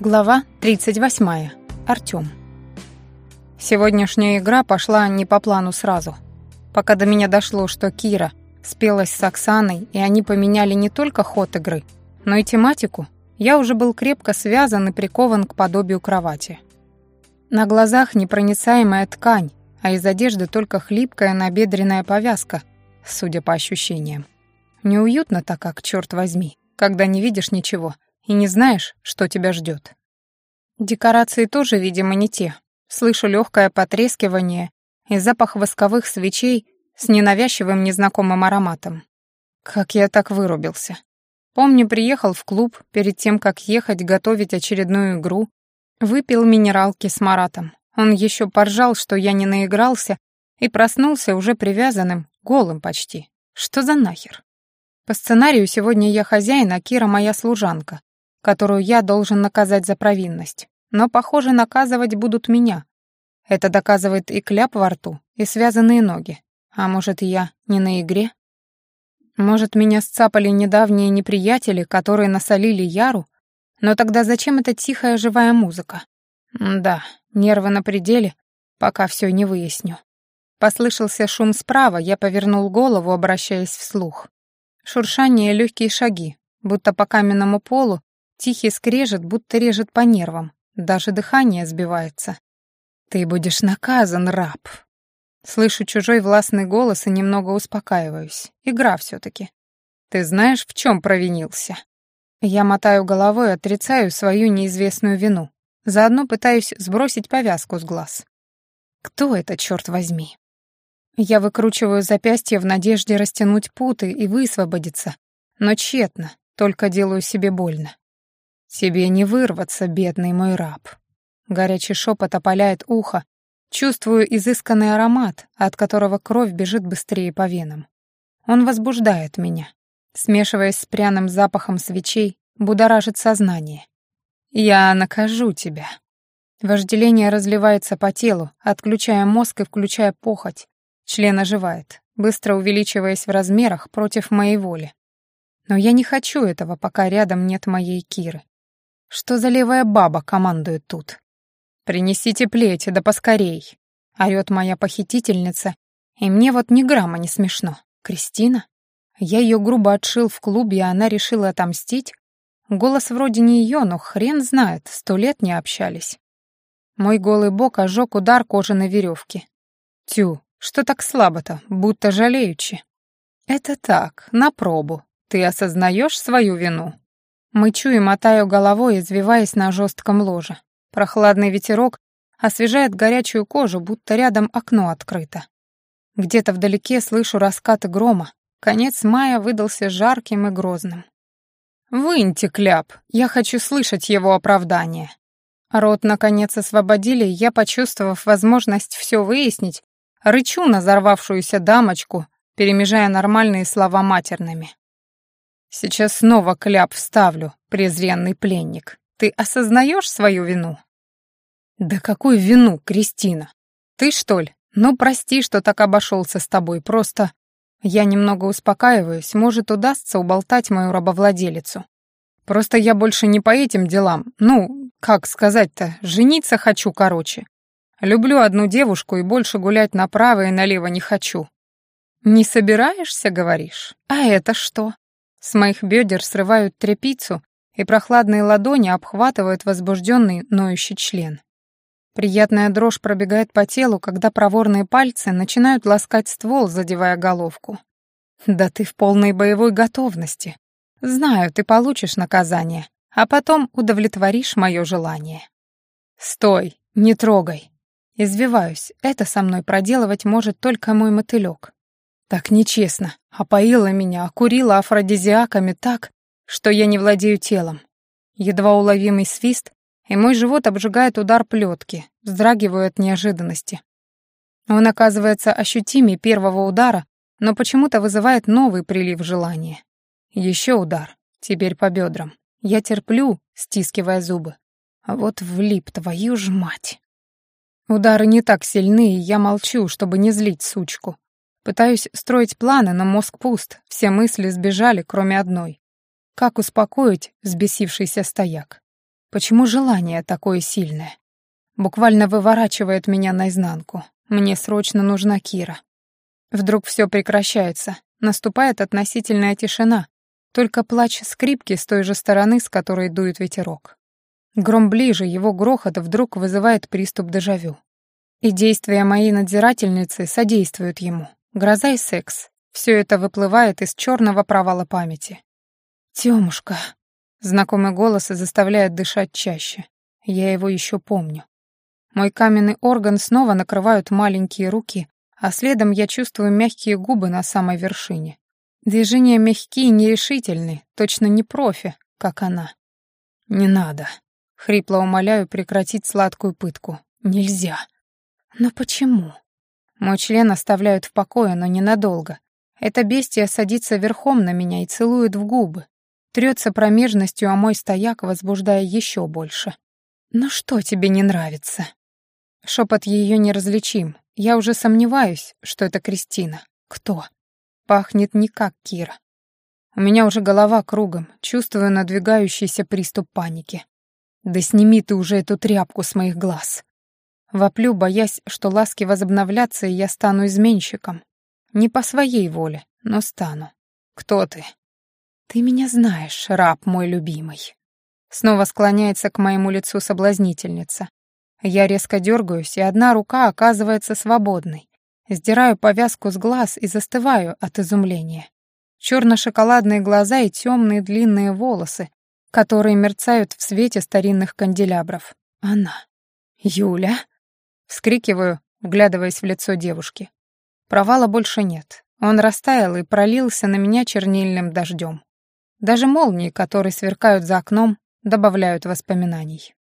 Глава 38. Артём. Сегодняшняя игра пошла не по плану сразу. Пока до меня дошло, что Кира спелась с Оксаной, и они поменяли не только ход игры, но и тематику, я уже был крепко связан и прикован к подобию кровати. На глазах непроницаемая ткань, а из одежды только хлипкая набедренная повязка, судя по ощущениям. Неуютно так, как, черт возьми, когда не видишь ничего — и не знаешь, что тебя ждет. Декорации тоже, видимо, не те. Слышу легкое потрескивание и запах восковых свечей с ненавязчивым незнакомым ароматом. Как я так вырубился. Помню, приехал в клуб перед тем, как ехать готовить очередную игру, выпил минералки с Маратом. Он еще поржал, что я не наигрался, и проснулся уже привязанным, голым почти. Что за нахер? По сценарию сегодня я хозяин, а Кира моя служанка которую я должен наказать за провинность. Но, похоже, наказывать будут меня. Это доказывает и кляп во рту, и связанные ноги. А может, я не на игре? Может, меня сцапали недавние неприятели, которые насолили Яру? Но тогда зачем эта тихая живая музыка? да, нервы на пределе, пока все не выясню. Послышался шум справа, я повернул голову, обращаясь вслух. Шуршание, легкие шаги, будто по каменному полу Тихий скрежет, будто режет по нервам. Даже дыхание сбивается. «Ты будешь наказан, раб!» Слышу чужой властный голос и немного успокаиваюсь. Игра все-таки. «Ты знаешь, в чем провинился?» Я мотаю головой, отрицаю свою неизвестную вину. Заодно пытаюсь сбросить повязку с глаз. Кто это, черт возьми? Я выкручиваю запястье в надежде растянуть путы и высвободиться, но тщетно, только делаю себе больно. «Тебе не вырваться, бедный мой раб». Горячий шепот опаляет ухо. Чувствую изысканный аромат, от которого кровь бежит быстрее по венам. Он возбуждает меня. Смешиваясь с пряным запахом свечей, будоражит сознание. «Я накажу тебя». Вожделение разливается по телу, отключая мозг и включая похоть. Член оживает, быстро увеличиваясь в размерах против моей воли. Но я не хочу этого, пока рядом нет моей Киры. Что за левая баба командует тут? «Принесите плеть, да поскорей!» — орёт моя похитительница, и мне вот ни грамма не смешно. Кристина? Я её грубо отшил в клубе, и она решила отомстить? Голос вроде не её, но хрен знает, сто лет не общались. Мой голый бок ожег удар кожаной верёвки. Тю, что так слабо-то, будто жалеючи. Это так, на пробу. Ты осознаешь свою вину? Мычу и мотаю головой, извиваясь на жестком ложе. Прохладный ветерок освежает горячую кожу, будто рядом окно открыто. Где-то вдалеке слышу раскаты грома. Конец мая выдался жарким и грозным. «Выньте кляп, я хочу слышать его оправдание». Рот, наконец, освободили, я, почувствовав возможность все выяснить, рычу на взорвавшуюся дамочку, перемежая нормальные слова матерными. Сейчас снова кляп вставлю, презренный пленник. Ты осознаешь свою вину? Да какую вину, Кристина? Ты что ли? Ну, прости, что так обошелся с тобой, просто... Я немного успокаиваюсь, может, удастся уболтать мою рабовладелицу. Просто я больше не по этим делам. Ну, как сказать-то, жениться хочу, короче. Люблю одну девушку и больше гулять направо и налево не хочу. Не собираешься, говоришь? А это что? С моих бедер срывают тряпицу, и прохладные ладони обхватывают возбужденный ноющий член. Приятная дрожь пробегает по телу, когда проворные пальцы начинают ласкать ствол, задевая головку. «Да ты в полной боевой готовности. Знаю, ты получишь наказание, а потом удовлетворишь мое желание». «Стой, не трогай». Извиваюсь, это со мной проделывать может только мой мотылек. Так нечестно. Опоила меня, окурила афродизиаками так, что я не владею телом. Едва уловимый свист, и мой живот обжигает удар плетки, вздрагиваю от неожиданности. Он оказывается ощутимее первого удара, но почему-то вызывает новый прилив желания. Еще удар, теперь по бедрам. Я терплю, стискивая зубы. А вот влип, твою ж мать. Удары не так сильны, и я молчу, чтобы не злить сучку. Пытаюсь строить планы, но мозг пуст, все мысли сбежали, кроме одной. Как успокоить взбесившийся стояк? Почему желание такое сильное? Буквально выворачивает меня наизнанку. Мне срочно нужна Кира. Вдруг все прекращается, наступает относительная тишина, только плач скрипки с той же стороны, с которой дует ветерок. Гром ближе, его грохот вдруг вызывает приступ дежавю. И действия моей надзирательницы содействуют ему. Гроза и секс. Все это выплывает из черного провала памяти. «Тёмушка», — знакомый голос заставляет дышать чаще. Я его еще помню. Мой каменный орган снова накрывают маленькие руки, а следом я чувствую мягкие губы на самой вершине. Движения мягкие, нерешительные, точно не профи, как она. «Не надо», — хрипло умоляю прекратить сладкую пытку. «Нельзя». «Но почему?» Мой член оставляют в покое, но ненадолго. Это бестия садится верхом на меня и целует в губы. Трется промежностью о мой стояк, возбуждая еще больше. «Ну что тебе не нравится?» Шепот ее неразличим. Я уже сомневаюсь, что это Кристина. Кто? Пахнет не как Кира. У меня уже голова кругом, чувствую надвигающийся приступ паники. Да сними ты уже эту тряпку с моих глаз. Воплю, боясь, что ласки возобновлятся, и я стану изменщиком. Не по своей воле, но стану. Кто ты? Ты меня знаешь, раб мой любимый. Снова склоняется к моему лицу соблазнительница. Я резко дергаюсь, и одна рука оказывается свободной. Сдираю повязку с глаз и застываю от изумления. Черно-шоколадные глаза и темные длинные волосы, которые мерцают в свете старинных канделябров. Она. Юля. Вскрикиваю, вглядываясь в лицо девушки. Провала больше нет. Он растаял и пролился на меня чернильным дождем. Даже молнии, которые сверкают за окном, добавляют воспоминаний.